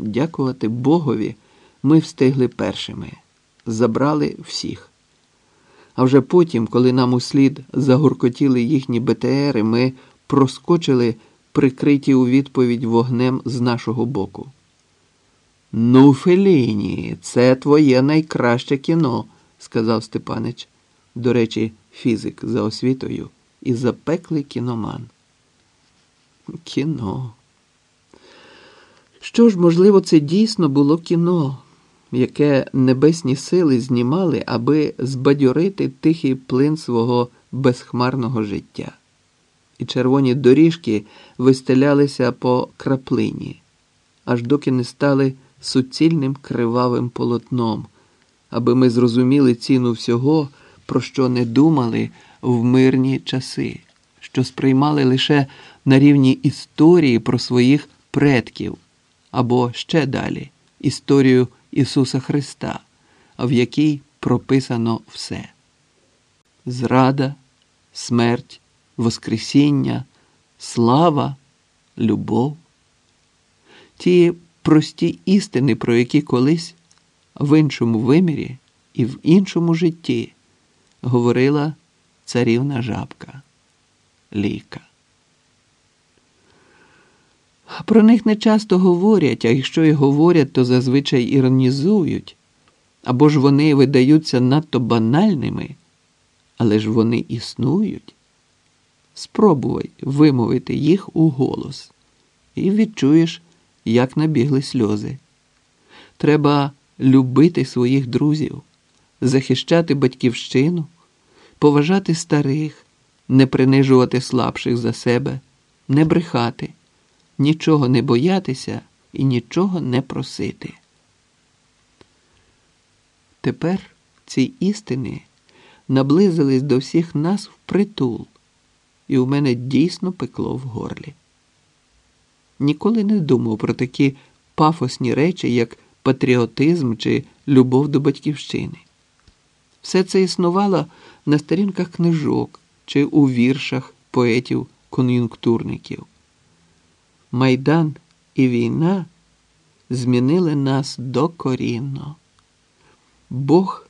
Дякувати Богові, ми встигли першими, забрали всіх. А вже потім, коли нам услід загуркотіли їхні БТРи, ми проскочили прикриті у відповідь вогнем з нашого боку. Ну, Феліні, це твоє найкраще кіно, сказав Степанич. До речі, фізик за освітою і запеклий кіноман. Кіно. Що ж, можливо, це дійсно було кіно, яке небесні сили знімали, аби збадьорити тихий плин свого безхмарного життя. І червоні доріжки вистелялися по краплині, аж доки не стали суцільним кривавим полотном, аби ми зрозуміли ціну всього, про що не думали в мирні часи, що сприймали лише на рівні історії про своїх предків, або ще далі історію Ісуса Христа, в якій прописано все: зрада, смерть, Воскресіння, слава, любов. Ті прості істини, про які колись в іншому вимірі і в іншому житті говорила царівна жабка ліка. Про них не часто говорять, а якщо і говорять, то зазвичай іронізують, або ж вони видаються надто банальними, але ж вони існують. Спробуй вимовити їх у голос і відчуєш, як набігли сльози. Треба любити своїх друзів, захищати батьківщину, поважати старих, не принижувати слабших за себе, не брехати, нічого не боятися і нічого не просити. Тепер ці істини наблизились до всіх нас впритул, і у мене дійсно пекло в горлі. Ніколи не думав про такі пафосні речі, як патріотизм чи любов до батьківщини. Все це існувало на сторінках книжок чи у віршах поетів-кон'юнктурників. Майдан і війна змінили нас докорінно. Бог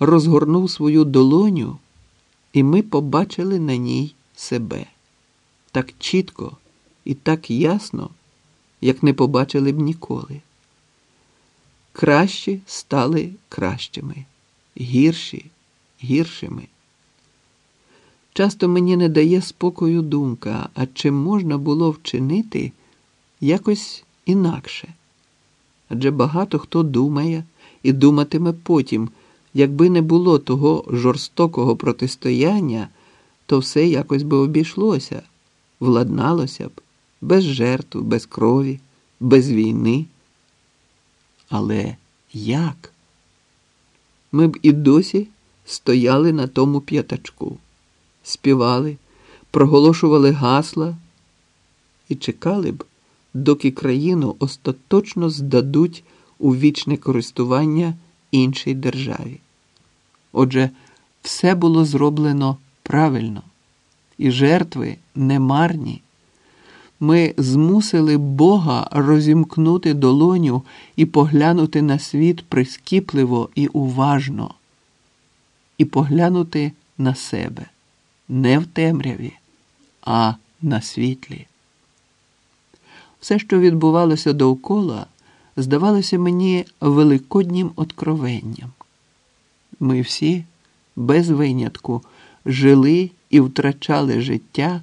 розгорнув свою долоню, і ми побачили на ній себе так чітко і так ясно, як не побачили б ніколи. Кращі стали кращими, гірші гіршими. Часто мені не дає спокою думка, а чи можна було вчинити якось інакше? Адже багато хто думає і думатиме потім, якби не було того жорстокого протистояння, то все якось би обійшлося, владналося б без жертв, без крові, без війни. Але як? Ми б і досі стояли на тому п'ятачку, співали, проголошували гасла і чекали б, доки країну остаточно здадуть у вічне користування іншій державі. Отже, все було зроблено правильно, і жертви немарні. Ми змусили Бога розімкнути долоню і поглянути на світ прискіпливо і уважно, і поглянути на себе не в темряві, а на світлі. Все, що відбувалося довкола, здавалося мені великоднім откровенням. Ми всі без винятку жили і втрачали життя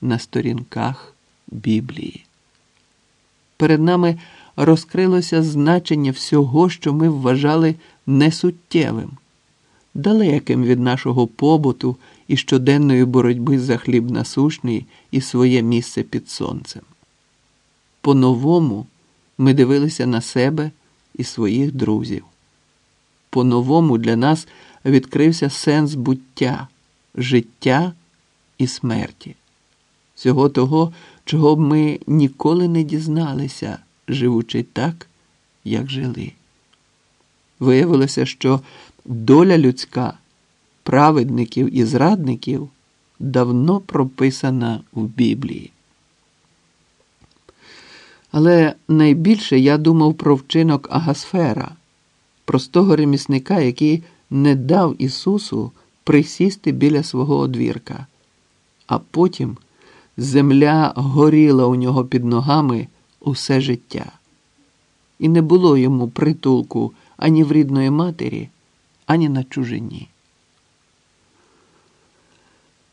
на сторінках Біблії. Перед нами розкрилося значення всього, що ми вважали несуттєвим, далеким від нашого побуту і щоденної боротьби за хліб насушний і своє місце під сонцем. По-новому ми дивилися на себе і своїх друзів. По-новому для нас відкрився сенс буття, життя і смерті, всього того, чого б ми ніколи не дізналися, живучи так, як жили. Виявилося, що доля людська, праведників і зрадників давно прописана в Біблії. Але найбільше я думав про вчинок Агасфера, простого ремісника, який не дав Ісусу присісти біля свого одвірка, а потім земля горіла у нього під ногами усе життя. І не було йому притулку ані в рідної матері, ані на чужині.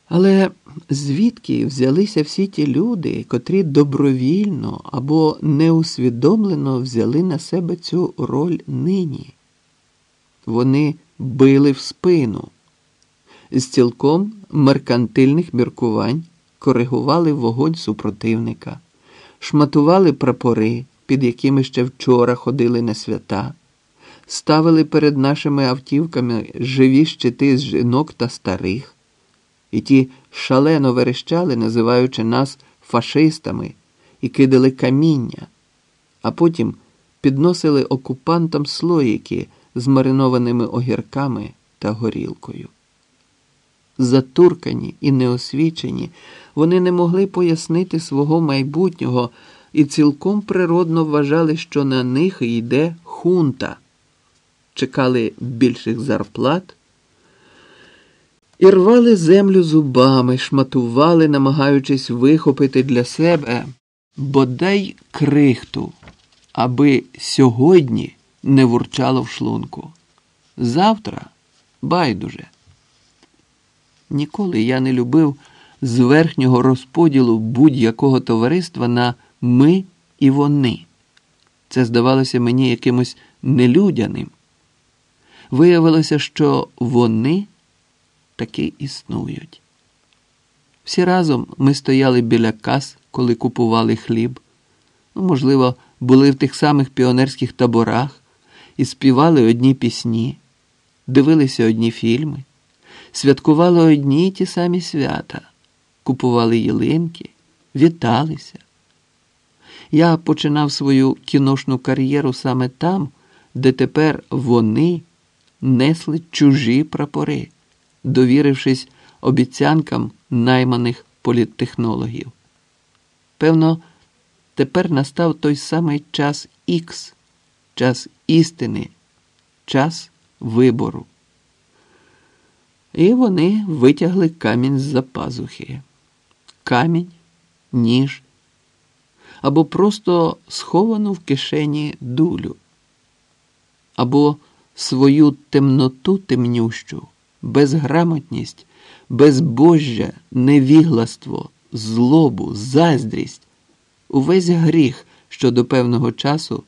Але звідки взялися всі ті люди, котрі добровільно або неусвідомлено взяли на себе цю роль нині? Вони били в спину, з цілком меркантильних міркувань коригували вогонь супротивника, шматували прапори, під якими ще вчора ходили на свята, ставили перед нашими автівками живі щити з жінок та старих і ті шалено верещали, називаючи нас фашистами, і кидали каміння, а потім підносили окупантам слоїки з маринованими огірками та горілкою. Затуркані і неосвічені, вони не могли пояснити свого майбутнього і цілком природно вважали, що на них йде хунта, чекали більших зарплат. І рвали землю зубами, шматували, намагаючись вихопити для себе бодай крихту, аби сьогодні не вурчало в шлунку. Завтра байдуже. Ніколи я не любив з верхнього розподілу будь-якого товариства на ми і вони. Це здавалося мені якимось нелюдяним. Виявилося, що вони таки існують. Всі разом ми стояли біля кас, коли купували хліб, ну, можливо, були в тих самих піонерських таборах і співали одні пісні, дивилися одні фільми, святкували одні й ті самі свята, купували ялинки, віталися. Я починав свою кіношну кар'єру саме там, де тепер вони несли чужі прапори довірившись обіцянкам найманих політтехнологів. Певно, тепер настав той самий час Ікс, час істини, час вибору. І вони витягли камінь з-за пазухи. Камінь, ніж або просто сховану в кишені дулю, або свою темноту темнющу безграмотність, безбожжя, невігластво, злобу, заздрість, увесь гріх, що до певного часу